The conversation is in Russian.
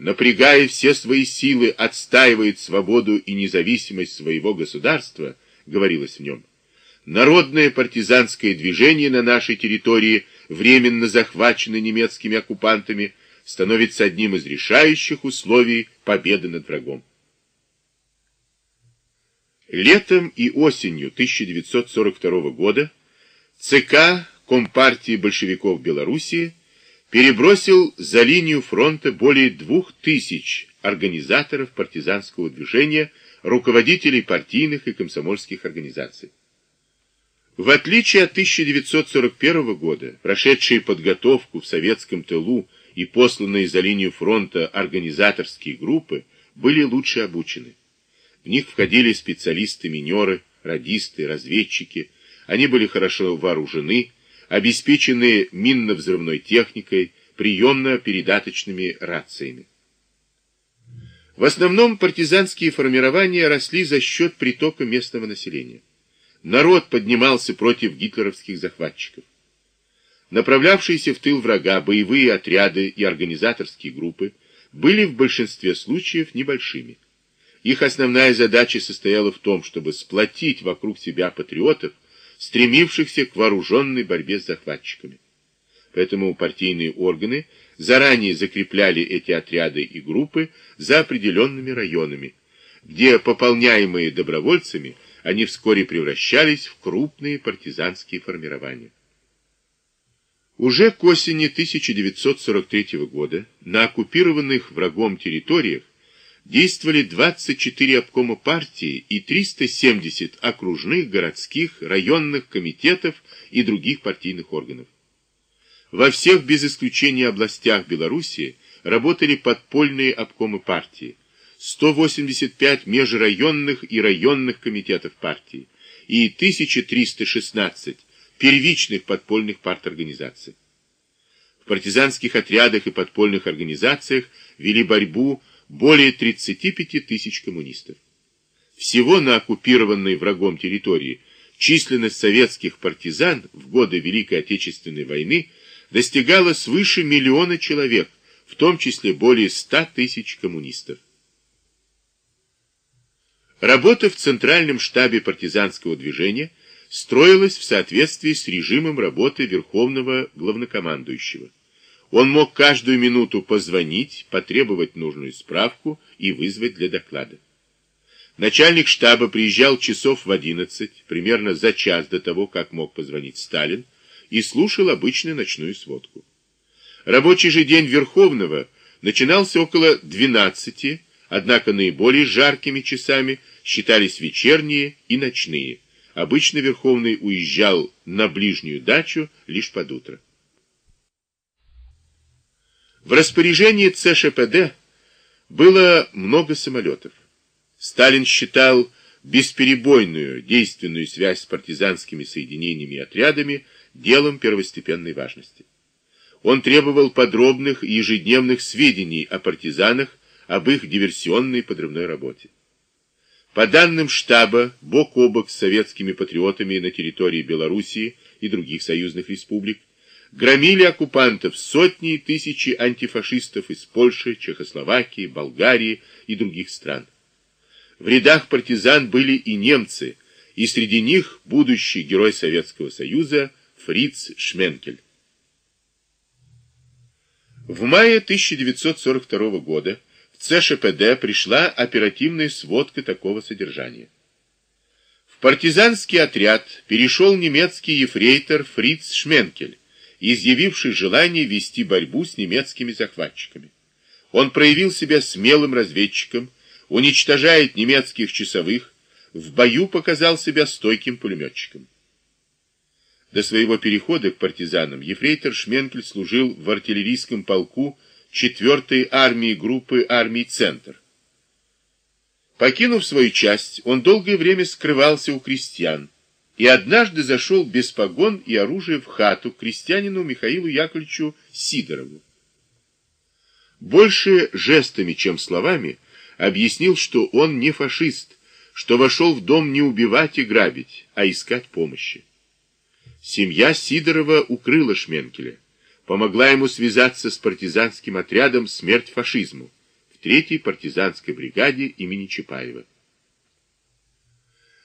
напрягая все свои силы, отстаивает свободу и независимость своего государства, говорилось в нем, народное партизанское движение на нашей территории, временно захваченное немецкими оккупантами, становится одним из решающих условий победы над врагом. Летом и осенью 1942 года ЦК Компартии большевиков Белоруссии перебросил за линию фронта более двух тысяч организаторов партизанского движения, руководителей партийных и комсомольских организаций. В отличие от 1941 года, прошедшие подготовку в советском тылу и посланные за линию фронта организаторские группы были лучше обучены. В них входили специалисты-минеры, радисты, разведчики. Они были хорошо вооружены, обеспечены минно-взрывной техникой, приемно-передаточными рациями. В основном партизанские формирования росли за счет притока местного населения. Народ поднимался против гитлеровских захватчиков. Направлявшиеся в тыл врага боевые отряды и организаторские группы были в большинстве случаев небольшими. Их основная задача состояла в том, чтобы сплотить вокруг себя патриотов, стремившихся к вооруженной борьбе с захватчиками. Поэтому партийные органы заранее закрепляли эти отряды и группы за определенными районами, где, пополняемые добровольцами, они вскоре превращались в крупные партизанские формирования. Уже к осени 1943 года на оккупированных врагом территориях действовали 24 обкома партии и 370 окружных, городских, районных комитетов и других партийных органов. Во всех без исключения областях Белоруссии работали подпольные обкомы партии, 185 межрайонных и районных комитетов партии и 1316 первичных подпольных парторганизаций. В партизанских отрядах и подпольных организациях вели борьбу более 35 тысяч коммунистов. Всего на оккупированной врагом территории численность советских партизан в годы Великой Отечественной войны достигала свыше миллиона человек, в том числе более 100 тысяч коммунистов. Работа в Центральном штабе партизанского движения строилась в соответствии с режимом работы Верховного Главнокомандующего. Он мог каждую минуту позвонить, потребовать нужную справку и вызвать для доклада. Начальник штаба приезжал часов в 11, примерно за час до того, как мог позвонить Сталин, и слушал обычную ночную сводку. Рабочий же день Верховного начинался около 12, однако наиболее жаркими часами считались вечерние и ночные. Обычно Верховный уезжал на ближнюю дачу лишь под утро. В распоряжении ЦШПД было много самолетов. Сталин считал бесперебойную действенную связь с партизанскими соединениями и отрядами делом первостепенной важности. Он требовал подробных и ежедневных сведений о партизанах, об их диверсионной подрывной работе. По данным штаба, бок о бок с советскими патриотами на территории Белоруссии и других союзных республик, громили оккупантов сотни и тысячи антифашистов из Польши, Чехословакии, Болгарии и других стран. В рядах партизан были и немцы, и среди них будущий герой Советского Союза Фриц Шменкель. В мае 1942 года в ЦШПД пришла оперативная сводка такого содержания. В партизанский отряд перешел немецкий ефрейтор Фриц Шменкель, изъявивший желание вести борьбу с немецкими захватчиками. Он проявил себя смелым разведчиком, уничтожает немецких часовых, в бою показал себя стойким пулеметчиком. До своего перехода к партизанам ефрейтор Шменкель служил в артиллерийском полку 4-й армии группы армий «Центр». Покинув свою часть, он долгое время скрывался у крестьян, и однажды зашел без погон и оружия в хату крестьянину Михаилу Яковлевичу Сидорову. Больше жестами, чем словами, объяснил, что он не фашист, что вошел в дом не убивать и грабить, а искать помощи. Семья Сидорова укрыла Шменкеля, помогла ему связаться с партизанским отрядом «Смерть фашизму» в 3-й партизанской бригаде имени Чапаева.